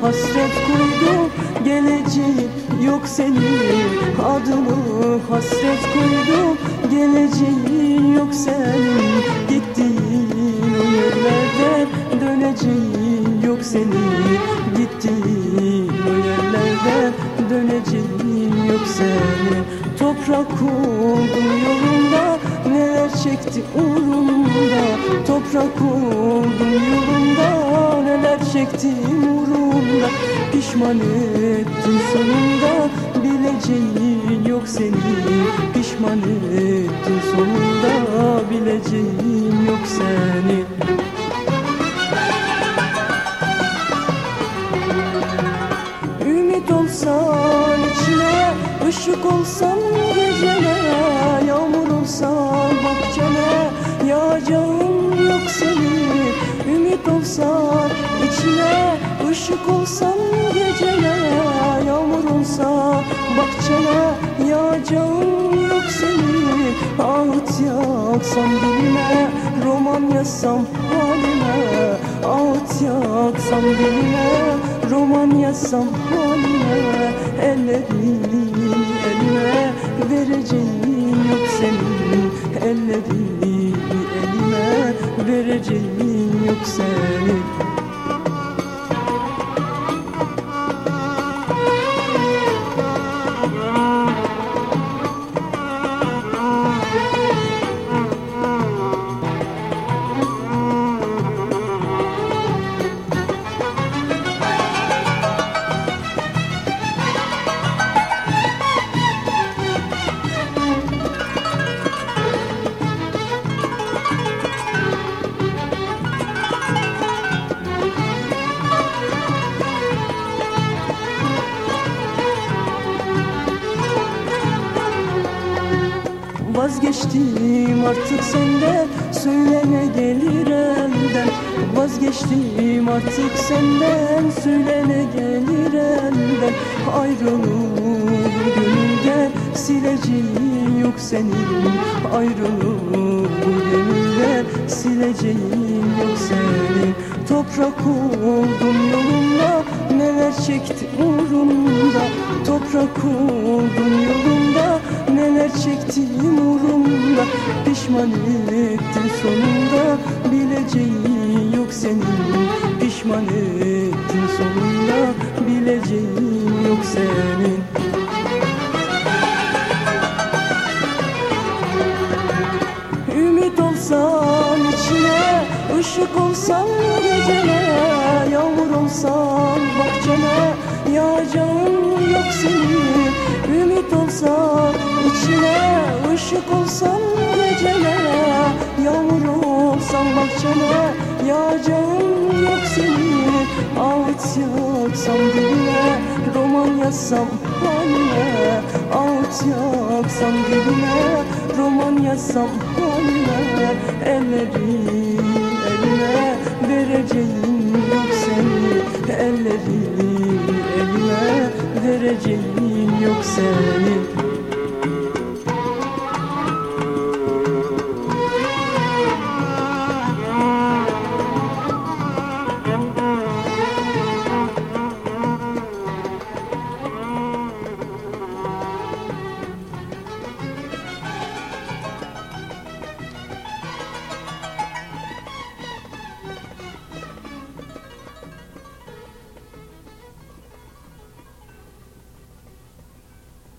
hasret koydum Geleceği yok senin adını hasret koydum Geleceğin yok senin gittiğin o yerlerde. Döneceğin yok senin gittiğin o yerlerde. Döneceğin yok senin. Toprak yolunda çekti uğrunda Toprak oldum yolunda neler çektim uğrunda. Pişman ettin sonunda bileceğin yok senin. Pişman ettin sonunda bileceğin yok senin. Ümit olsan içine, ışık olsan gecene Yağmur olsan bahçene, yağacağım yok senin Ümit olsan içine, ışık olsan gecene. Yağmur olsa bahçene, yağacağım yok senin Ağıt yaksam dilime, roman yazsam halime. Ağıt yaksam dilime, roman yazsam haline Ellerini elime vereceğim yok senin Ellerini Vazgeçtim artık sende Söylene gelir elden. Vazgeçtim artık senden Söylene gelir elden. Ayrılık gönülde Sileceğin yok senin. Ayrılık gönülde Sileceğin yok senin. Toprak oldum yolunda Neler çekti uğrunda Toprak oldum uğrumda Pişman ettin sonunda Bileceğin yok senin. Pişman ettin sonunda Bileceğin yok senin. Ümit olsan içine ışık olsan gecene Yağmur olsan bahçene Yağacağım yok senin. Ümit olsan içine ışık olsan gecene Yağmur olsan bahçene Yağacağım yok senin Ağıt yaksam diline Roman yazsam haline Ağıt yaksam diline Roman yazsam haline Ellerin eline. Vereceğin yok senin Ellerin eline. Vereceğin yok senin